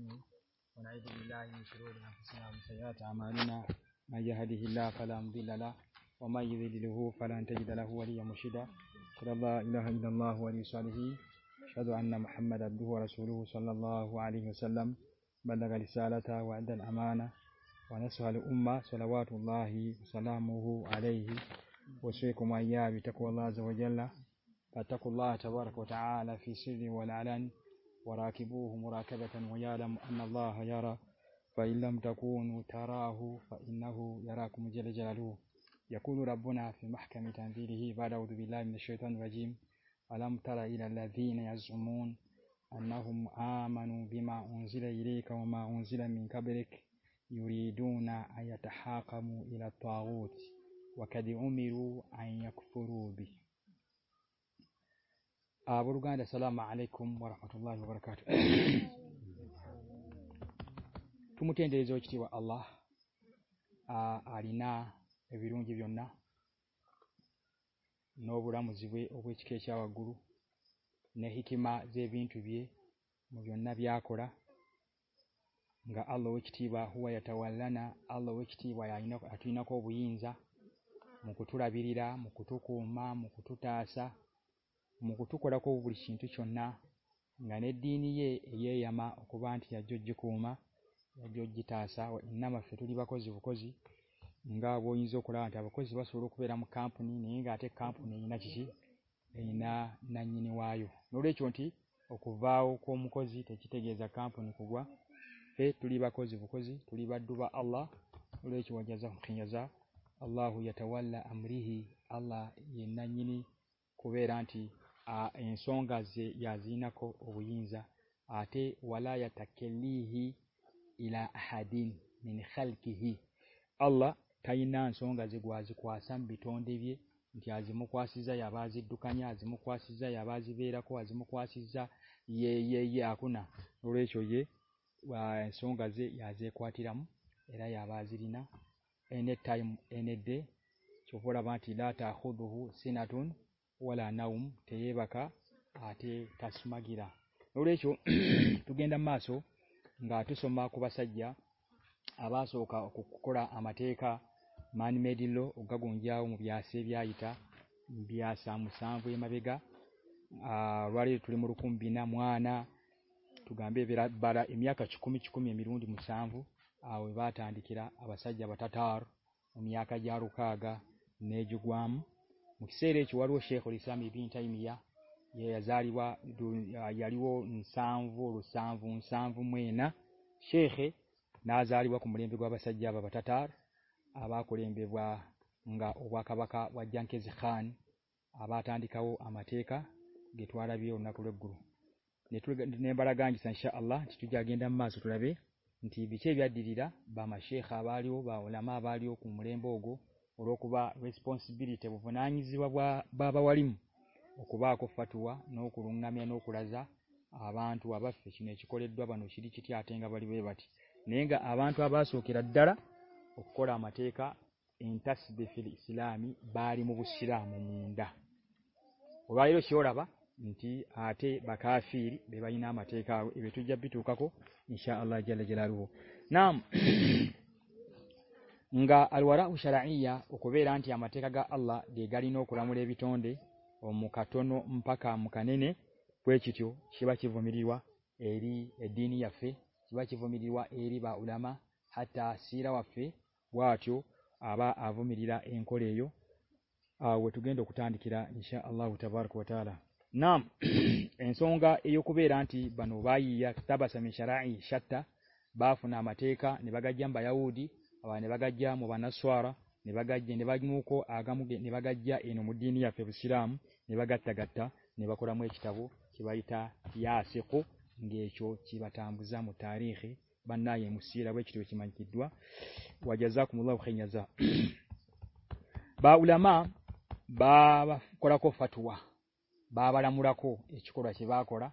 العالمين ونعوذ بالله من شرور أنفسنا ومن سيئات أعمالنا من يهده الله فلا مضل له ومن يضلله فلن تجد له وليا مرشدا أشهد أن لا إله إلا الله ولي صالحين أشهد أن محمد عبده ورسوله صلى الله عليه وسلم بلغ رسالته وأدى الأمانة ونصح الأمة صلوات الله وسلامه عليه وصيكم إياه بتقوى الله عز وجل فاتقوا الله تبارك وتعالى في سر والعلن وراكبوه مراكبة ويعلم أن الله يرى فإن لم تكونوا تراه فإنه يراكم جل جلاله يقول ربنا في محكم تنزيله بعد أعوذ بالله من الشيطان الرجيم ألم تر إلى الذين يزعمون أنهم آمنوا بما أنزل إليك وما أنزل من قبلك يريدون أن يتحاكموا إلى الطاغوت وقد أمروا أن يكفروا به ہاں برو گانے السلام علیکم و رحمۃ اللہ جلنا گیو جی نو برا مجھے اوکے گرو نیتما جی بھی آلو کھیتیب ہوایا نا آلو کھیتی با نوئی نا بھئی مکتور آری مکت تو ہما مکو مٹ تو بڑی تھیسنا دینے ماوبہ آن جوما جت گیتا میری با کون جا کونی گاتے کھان فنکسی نیو آو نو بکوبا مو تک تیزا کا کام فنیوا تریبا کو جب کوئی تریبا دوبا آللہ گیا جایا جا آل ہو ات اللہ امری ہللہ یہ کبیر آ سنگ گزے یا زی ناکا آٹھ اللہ تھینس گزے گوازی کھواسم کواسی جائے آج دکان آجم کھائے آج آجم کے یہ آخ نا سی سو گزے یا کھاٹیرام جی نا ٹائم ایپراب آخو بہو سینٹن اولا ناؤم تا آسما گیرا چو تو گیندا مسو سما کو گیا آبا سوا کما ٹھیک میلو اوکا گویا سے مسا امبو ما گا آئی منا موا نا گے بارہ امی آکم چوکم آئی بٹا آر امی آگا نی جگوام میرے چوارو شیکاری شا زاری بابات آبا کو خان آبادی کاماتے کا گیٹو را بھی گرو گے بارا گاندی سن سلو گا گیم آئی بیچے دی با شا باری بابل ماریو کمرے بو گو ریسپنسی آئی بابا بابا بکوا کو نام نو کو آبانوا بہت بابا نو چیتی آتے نی گانوا بہ سویرات باری آتے باقا فیل نام تو نام انگا اوارا اُسارایا کونیا ماتے کا گا آللہ دیکھاری نو کورا میرے ہندی امکو نو پاکا موکھانے نی بے چیو صیبو میروا ایرپی بو مریوا ارب اُلاما سرو آپ آو آبا آب میرا اِن کورو گندویرا آللہ اُتاب نام اینسو رانتی بانوا باسما با فن آٹھ نیبا گاڈی ہم بھى گیا نا سوارو آگا مو گے نیبا گیا نمبر دینی سرامہ گاتیا گاتا نیبا کو با الی ما باب فاتوا بابار موراک آن سوا گلاب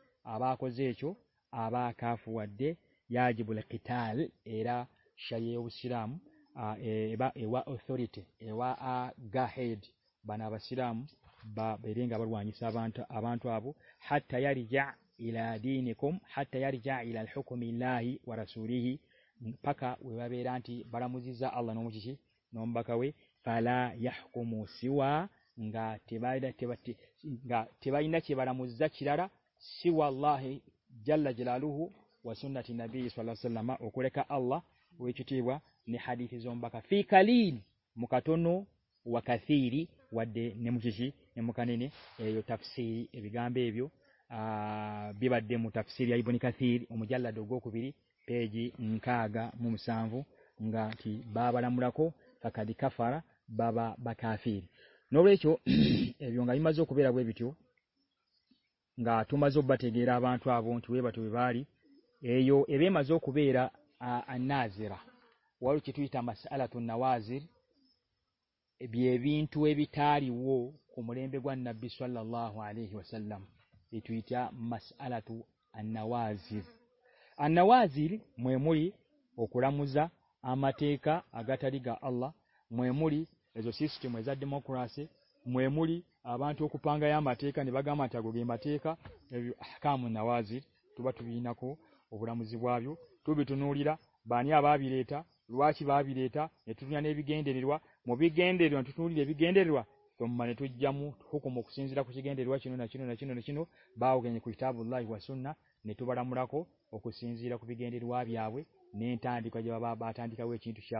آبا کو آبا کا پو یا کھیتال بنا سرمائاری بارا مجھے بارا مجھے اللہ مقو نوا سی نیم چھم کنسی گے میرے بونی دو مارا مواد کا نوا ما زبرو نویرے نویر آزیر میموری ہکورا مزہ آ می گا میموری زو سیسٹ مزا دکھا سے میا موری آپ کو متو مت آزیرا مجھے توبیٹ نورا بانی آبا تھا لوا تھا نیٹو گیندیروا بو گیندے بھیوا تم بنے تھی زیرا سے باغیتا بولنا بارا موراک سے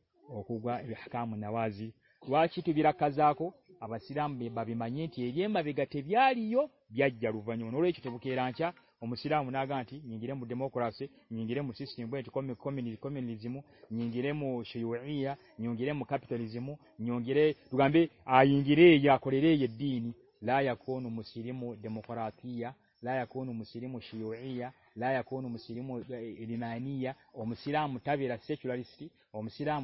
اوگا کا منازی چیٹویراک آو آ گا نو ری چھٹو کھیرانچیا مشرا منا گان تھینگیر مو دے موا سے یہ گرے موسیقی جیمو نینگیر مو سو یہ نیو گرم مکھا پھٹولی جموں گرے گی آئیں گے یہ لا آکو نو میرے مو دم کورا تھی لائی آو نو میرے مو سو یہ لا کوما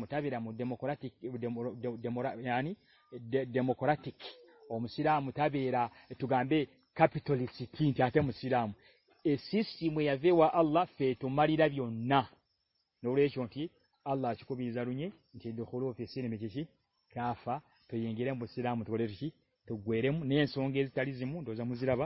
متابلام ڈیموکری امسرا متابیرا میرا موا آل میرا نا چی اللہ کون گیر بھیرا نین گے موجام زرابہ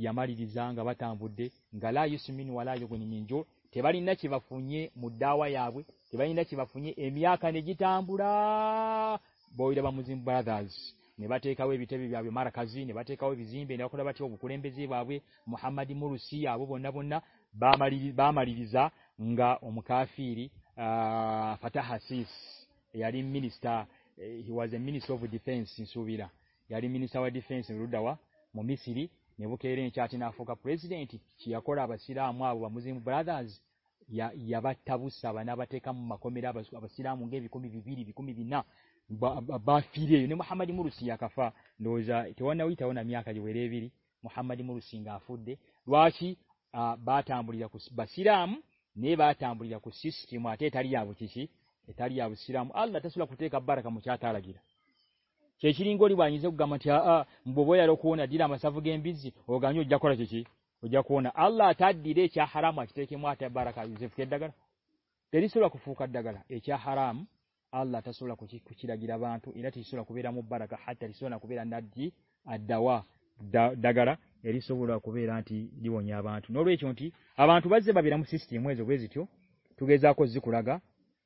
یا مارے گا لال جو مدد آئی ڈبا مجھے برادار مارکا جی نیبا ٹیکو آئی مورسی آن با ماری امکا فری ہاش یاری ڈفینس ڈفینس رو دا mu Misiri, براسم کا مورس دے واسی باسیم نی بڑی یا کوسری السلے کا برک مچا چیرین گریبانی جگہ مچھا بوائے گی گانا خوراک بار کے سولا دار ایار آللہ تھا سولا کوناتی سولا بارگڑا نو اب آٹو تو گیا جا را گا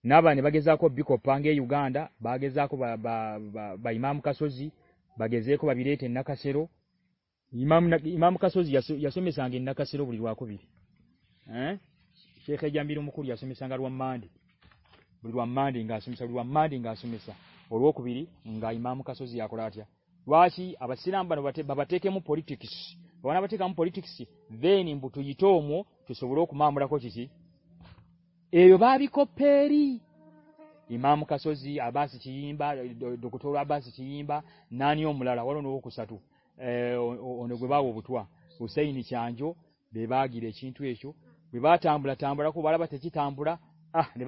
نب باہی جا کو پانگے یو گاندا باگی جاخوا با با ما مکا سوزی باغی جیکو نکا سیروا مکیاسو میسے نہ کاسیرویری گو مسا رو کو پولیٹیس بھاٹا پولیٹی رو می باسی چھ با ڈو آباسی نانیسات با بوا ہو سی آنجوا گیری تویچوا تام بات تامبرا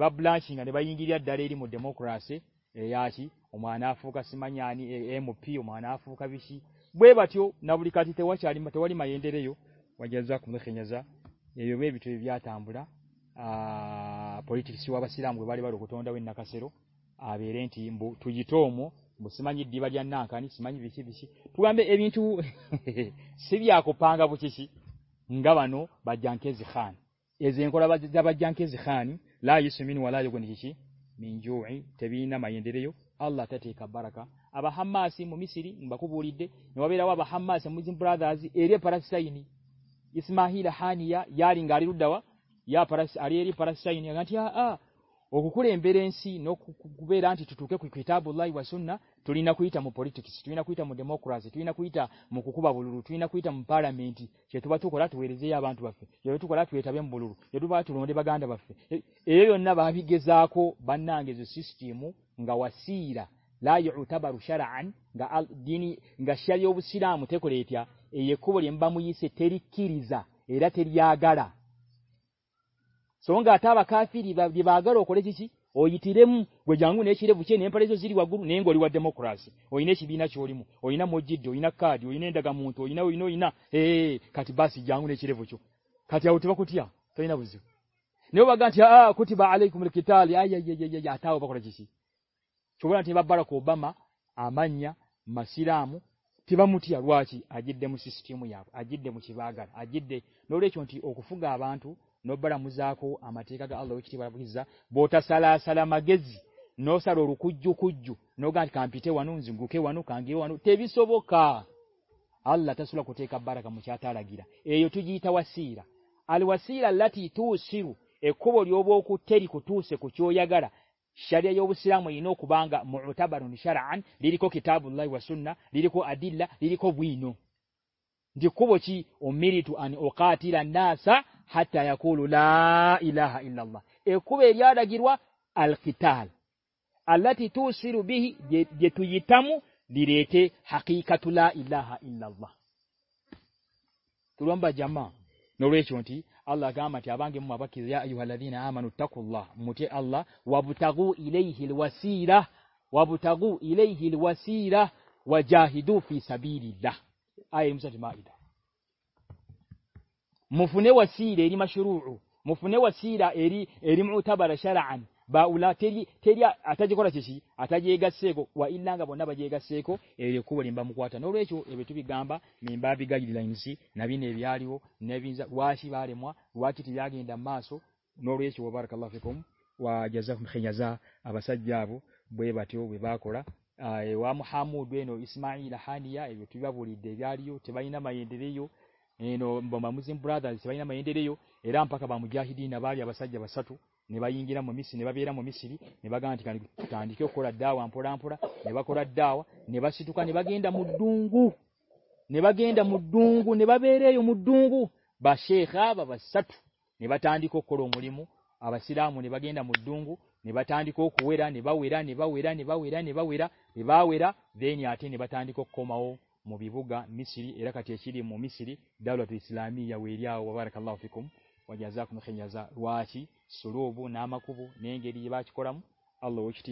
بلا چنبا گیار مدے مکرا سے موسی مائی آپانا آپوایسی بے بات نا بریواری میرے تا ہما پولیٹیسوبا سی رام گوبار نا سرو اب ارے ٹویٹ می بانسی ابھی آپ ہنگاب نو بنکے جانا جانکے جان لائی سمی نوا لو گنچ میجو نام دے رہی آل بار کا آپ ہام ممبئی سیری ہمارا سمجھن براد ارے پڑھائی اسماہی رحانی یارنگ وا یا پارش ار اراش جائیے اگو کونسی نو ری ٹوکے کئی کئی بول رہی ہوا سن نہو تم پلیٹیس تھینک یو خواتا مدے مکورا ٹوئن کُویتا مکو کو بابلو تھی نہوئی تمام بارہ مینتی جیتوا ٹکورا ٹوئیں یا بھانتوف ٹولا ٹوئٹا ہم بولو جتوبا تربیب گاندھا فی اُنہ بہت گیزا کنگ گیجو سٹی میرا لائی اوا بار گاس بھی سرا متحبری با می تری جا تری گارا سو گا گر جیسی نیچر بچے بابو نیم گوراسورئی نا مسجد جو نا مونابا جاؤ نیری بچوں کا بڑا ما آما مشرا موبا مواسی آج دے مجھے نو بڑا مزا کو چی میرویرا نا سا hatta yakulu la ilaha illa Allah ekuba eliyadagirwa alqital allati tusiru bihi jetuyitamu lirete hakikatu la ilaha illa Allah tulomba jamaa nolwecho nti Allah gama ti abange mumabaki ya ayyuhalladhina amanu takullah muti Allah wabtagu ilayhi alwasila wabtagu ilayhi alwasila wajahidu fi sabilillah ayi musati maida موفی ہوا سر موفن ہوا نگا بولے گا نوائیا یہ نو مجھے برادری یہ راپا مجھے نا سب ساتھ نیبا ممبر ممبئی سیری نیبا گانوانا نیبا کو نیبا سو نا گیندا مدد نیبا گیندا مدد نیبا مددگو شا بابا ساتو نیبا تاندی کومو آونی گیندا مددگو نیبا ٹاندی کو ایرا نیبا ایرا نیبا ایرا نیبا ایرا نیبا ایرا نیبا ایرا دے نٹینی باتی کوما گا میری ارا مو مری ڈولاسلامی ریما روا چی سرو ابو نا ما کوین گری باڑام چیت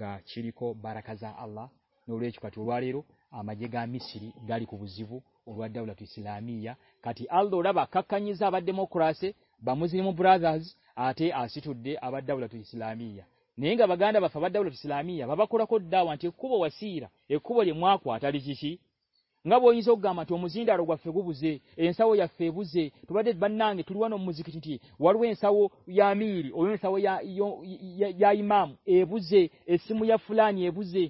گا چیری کواراکٹواریرو آ مجھے گا مری گاری کو جیو بات دولاسلام کا با کورا سے باب مراد آباد دولا می گابا گانا ڈولا می بابا کوروا سیرا دے ما کو نا وہ سو گا مجھے بجے ای ساؤ بوزے ان سا میرے بوجھے پھلا نے یہ بجے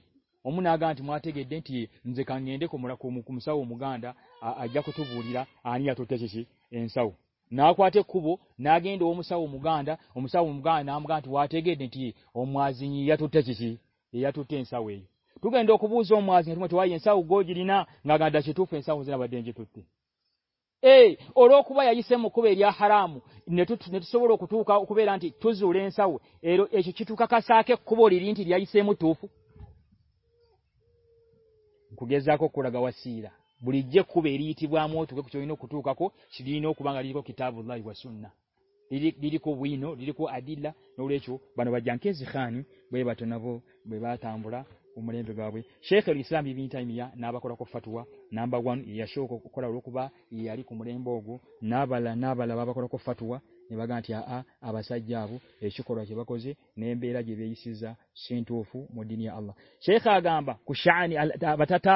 وہ ما گانٹے گی دیں موسا مو گاندا آئی کو بولی آٹو ساؤ نا کو نا گیندو مساؤ مو گاندا ہم مساؤ مو گانا گیٹھی تے سوی توکینو زماٹھ آئیساؤ گرین نا گاندا سے ای روایم ساؤ رو چیٹو ساڑی کھوگے جا کو سیرا بڑی جی ارتھوئی نوٹو کا کوئی نوبا کتاب سننا کوئی نو کو آدیلا بے بات بے بات کمرے روابئی نا کوروا نام بار ایمر بو ناباللہ نابلہ بابا کورا کو آبا سب یہ جیوا کو جی نی بیو مدین شاشیا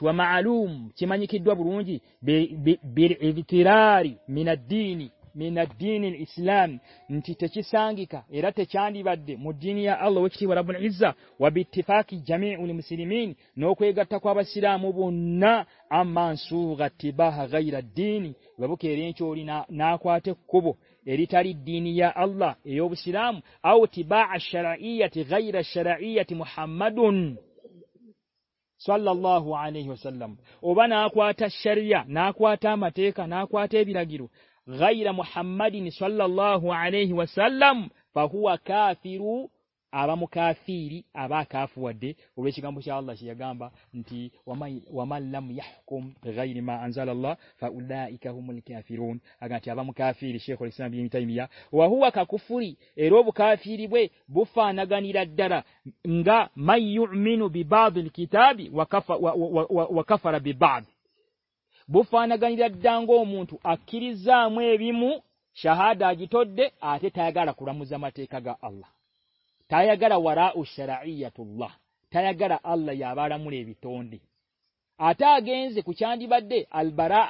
کولوم چیمانی minadini islam nti techisangika era techandi badde mu dini ya allah wakiti wa rabbul izza wabittifaki jami'u muslimin nokwegatta kwa basilamu bonna amansu gatibaha ghaira dini babuke erencho olina nakwate kubo eritali dini ya allah eyo au tibaa shar'iyati ghaira shar'iyati muhammadun sallallahu alayhi wasallam oba nakwata sharia nakwata amateeka nakwata ebiragiro غير محمد صلى الله عليه وسلم فهو كافر aba mukafiri aba akafuwadde olw'ekigambo kya allah kye yagamba nti waman lam yahkum bighairi ma anzala allah faulaika humu lkafirun aga nti aba mukafiri sheekh lislam bin taimiya wahuwa kakufuri era obukafiri bwe bufaanaganira ddala nga man yuminu bibaadi lkitaabi wakafara bibaadi بوپانا گنجا دن گنٹ آخری جام شہاد دا get آتے گارا مزہ ما گا الہ تایا گارا را اشرا تایا گارا را می آٹھ آگے کومبا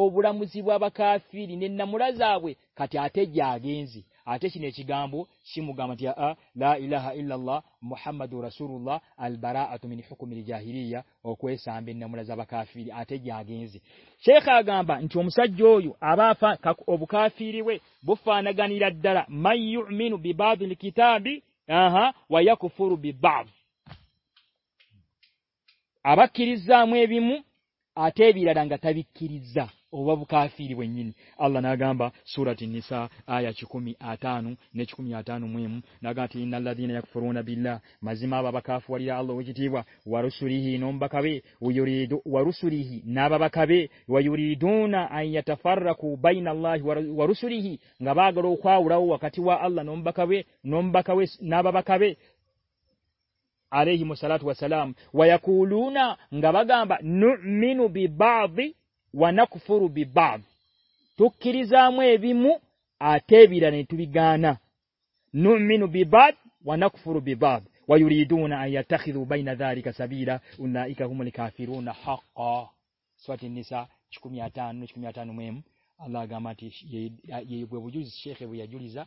ابوا مجھے باقا فری نے مورا جا جاگینجی ate kino ekigambo kimugamba nti aa la ilaha illallah muhammadu rasulullah albaraatu min hukumi ljahiriya okwesamba ennamula z'abakafiiri ate gyagenze sheekha agamba nti omusajja oyo abaafa obukafiiri bwe bufaanaganira ddala man yuminu bibaadi lkitaabi aha wa yakufuru bibaadi abakkirizaamu ebimu ate ebirala nga tabikkiriza oba bukafiri bwennyini allah n'agamba surati nisa aya kikumi ataano ne kikumi ataano mwemu naga nti ina alladhina yakfuruuna billah mazima abo abakafuwalira allah owekitiibwa warusulihi n'omubaka be warusulihi n'ababaka be wayuriduuna an yatafaraku baina allahi warusulihi nga baagala okwawulawo wakati wa allah n'omubaka be n'omubaka we n'ababaka be alayhimu salatu wassalaamu wayakuluuna nga bagamba numinu bibaadhi wanakufuru bibam tukirizamu ebimu atebira ne tubigana numinu bibad wanakufuru bibad wayuriduna an yatakhidhu baina dhalika sabila unaika humul kafiruna haqa swati nisa 15 15 mwem alaga mati yeyebwe bujuzi shekhe buyajuliza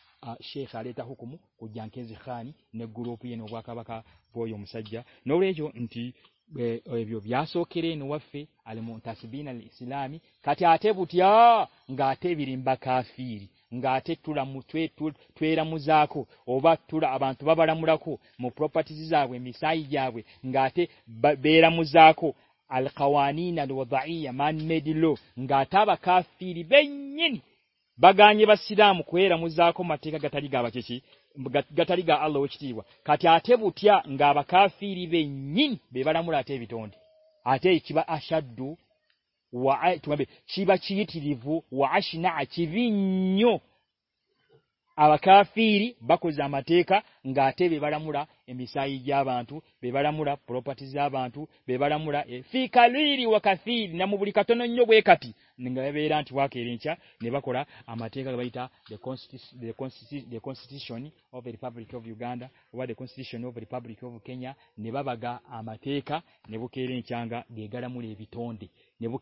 شا مومی نک گرو پے ری نوا منیہ گاتے گاتے مفر سے با گانے باسی مطلب لو چیو کا گاب اتے کسادو تریبو اونا اچھی گڑاڑا موڑا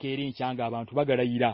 گاڑی چاہ گڑا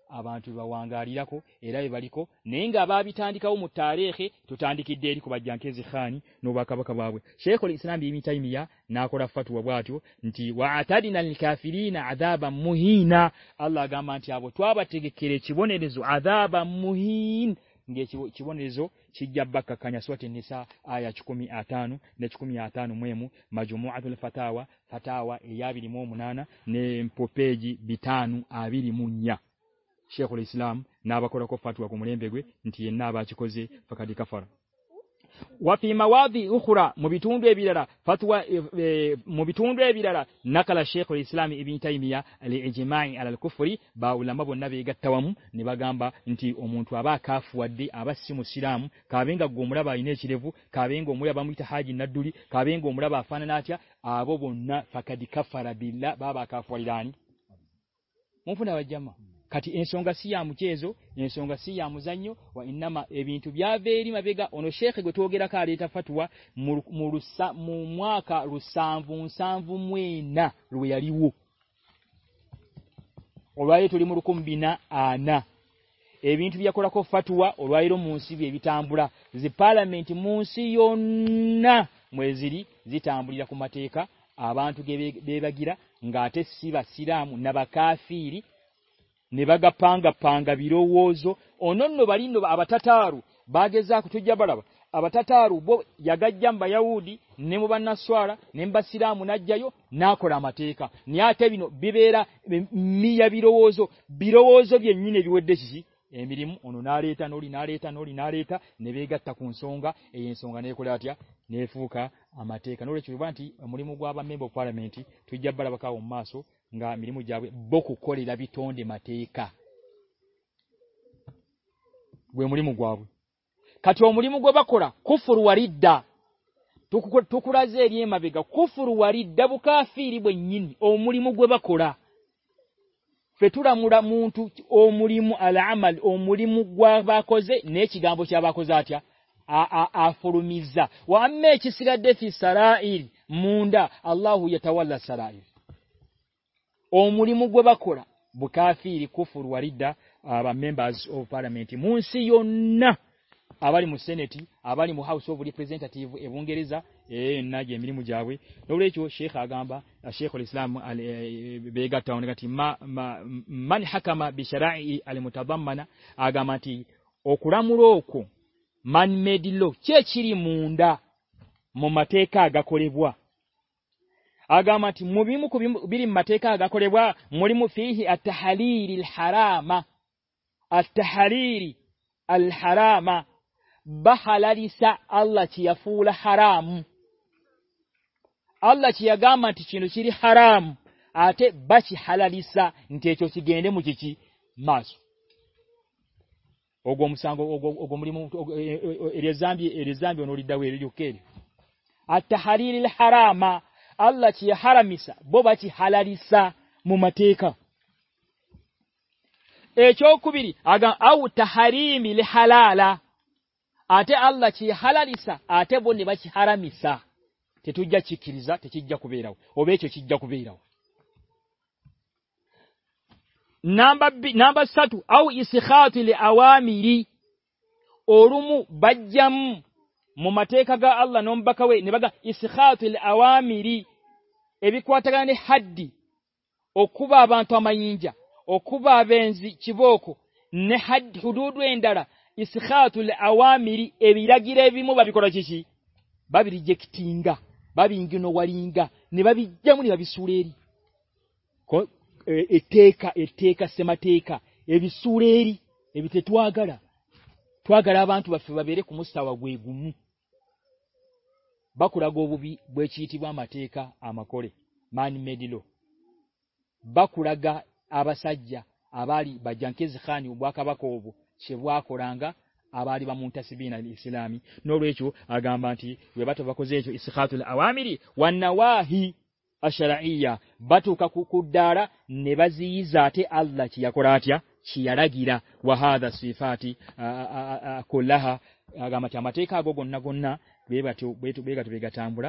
abantu bawangalirako era ebaliko nenga ababitandikawo mu tarehe tutandikidde eri kubajjankezi khani nobakabaka babwe sheikh olislam bimitaimiya nakola fatu wabwatyo nti waatadina lilkafirina adhaba muhina allah agamba nti abo twabategekera ekibonerezo adhaba muhin ngekibonerezo kijja bakkakkanya swati nisa aya kikumi atano ne kikumi atano mwemu majumuatu lfatawa fatawa eyabirimu omunana ne mpopeji bitaanu abirimu nnya شخور اسلام نابا خوراک Naba زیفارا مبیت patois مبتو را نا شیکلامچ مائ آفری با اُلاما بن گا نیبا گا ہما منتوبا foodie آبا سام کابین گا گمرابہ چرو کابین گمبا ندوری کبین گمبڑا آب بنکا بابا بجیا زو نام گا ما متوا روم تمبرا پا میری کا باغ بڑھو یام بھى بنا سوڑ نيں بسام مجھ نام ماتيك نا بھى مي يروز بيروز كے ميں ریٹا نوڑی نا ریٹا گا سو گا موگواڑا سو گا بکویلا موگو آپ روا رہی بھئی موگوا باخورا پورا مو میچا با سارا موکوبیر آباری من سے نیتی آباری گے جاڑی چو شا شیخرا آگامات اللہ حرام آج مسا ما میسری tetujja kikiriza tekijja kubeerawo oba ekyo kijja kubeerawo namba bi, namba 3 au isikhati li awamiri olumu bajjamu mu mateeka ga Allah nombakawe nebaga isikhati li awamiri ebikwatagana ne haddi okuba abantu amayinja okuba abenzi kibooko ne haddi hududu endala isikhati li awamiri ebiragire ebimu babikola kiki babirijekitinga بابی نو گاڑا مٹے کام کو مان می دل بکڑا گا آبا سا جا رہی گا abali ba muntasibina lislami nolwecho agamba nti we bato bakoze ekyo isikhatu lawamiri wanawahi ashara'iyya bato kakukudala ne baziyiza ate Allah kiyakolatia kiyalagira wahadha sifati kullaha agamba chama teka gogo nagonna میلوا شخوا میونا سو گے گی جا سو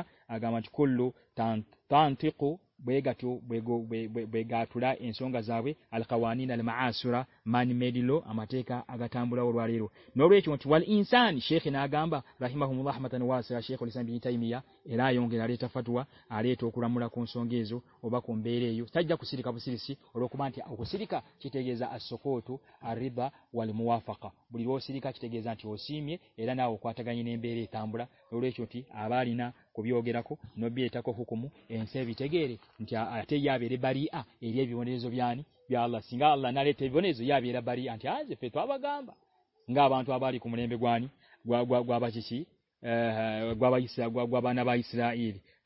ارے گی جاتی ناڑا سو ری چوتی آباری کبھی اویرا کو بھی حکومت ایسے گیر باریلہ آلہ نا ریٹ بنے جا باری آپ آ گانو آباری کو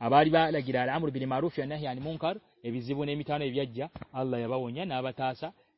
آبارہ آمر بیما روسی من کارج نہیں تھا آلائبا ناتھا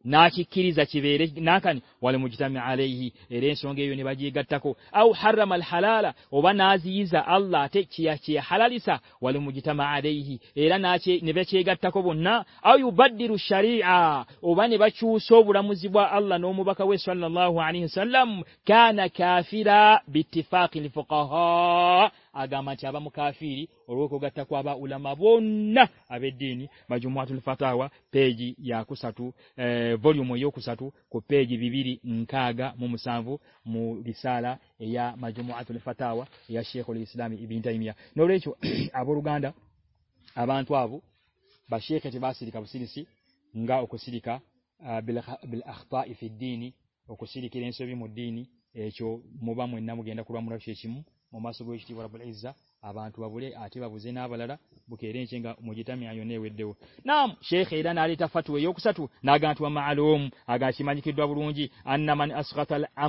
آ رہی رواچو اللہ علیہ agamba nti aba mukafiri olw'okugatta kwaba ulama bonna ab'eddiini majumuatu lfatawa peegi yakusatu volyumu eyokusatu ku peegi bibiri nkaaga mu musanvu mu risaala eya majumuatu lfatawa eya sheikhu lislaami ibini taimiya n'olwekyo abooluganda abantu abo basheikhe tebasirika busirisi nga okusirika bil akhtaai fi ddiini okusirikira ensobi mu ddiini ekyo muba mwenna mugenda kulwamulakyo ekimu بھر شیرا ناری نہ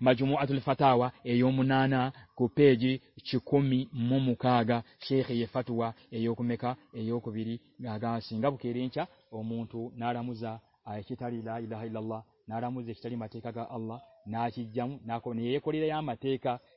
مجمو ات الفتاوا نا گیخوا رام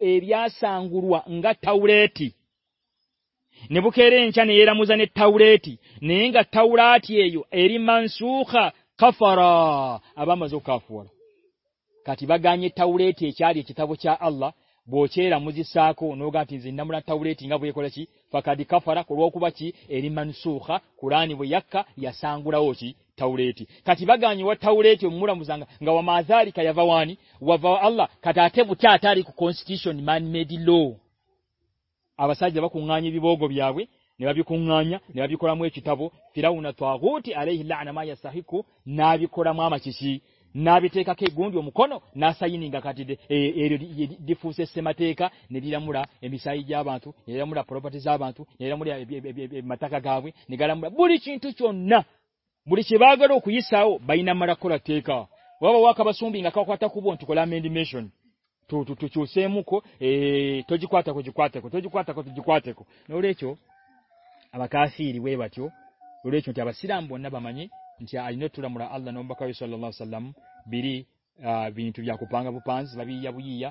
فرا اب مزوا گانے اللہ بو چھ رامویسا نو گاتے کفراچی اری منسوخا نیبو یا سانگڑا مورا ما بانٹو می کا میری سے رو یہ ساؤ بین مرکو ری کا سو بیسن کوئی نہ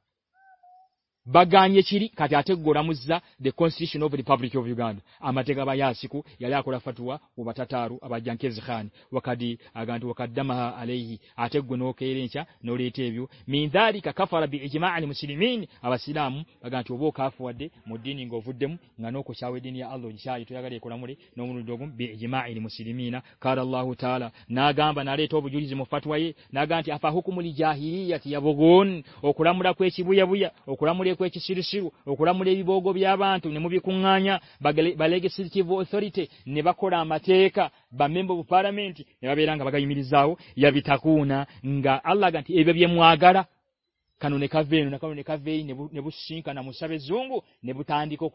با گانے چیری گڑا مجھا گانات آگانے گو دما نو ساٮٔے نا گانا ریٹو فاتوائے اخرا مرا کو میرے کو میری جاؤنا اللہ گانتی مو گارا می جوں گو نیبو تعدی کو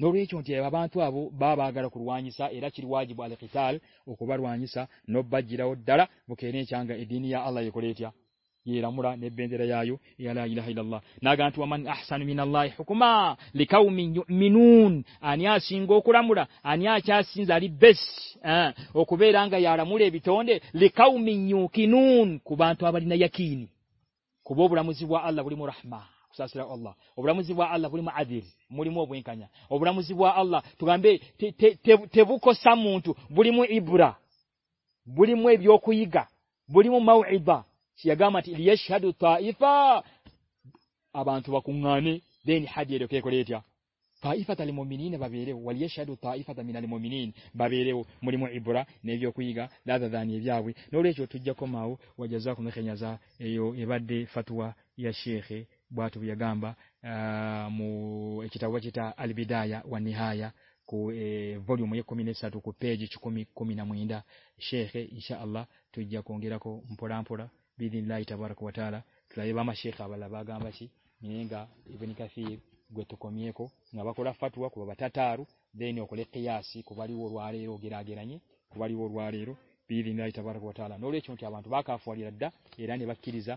Nolwekyo nti abantu abo baabaagala kulwanyisa era kiri waajibu al kitaal okubalwanyisa n'obbaggirawo ddala bukeere ekyanga eddiini ya allah ekola etya yeeramula n'ebbendera yaayo eya la ilaha illallah n'agamba nti waman ahsanu minallahi hukuma likaumin yuminuun ani asinga okulamula ani akyasinza ali besi okubeera nga yalamula ebitonde likaumin yuukinuun ku bantu abalina yakiini kuba obulamuzi bwa allah bulimu rahmaa اللہ مجھے مجھے گا بریمو معیار بابے Rio میری موبا new خوا داد دا نی eyo ebadde fatwa ya shekhe باتوئی گانبا موٹا الیکمی نہمیٹو روسی نولی سنچیاں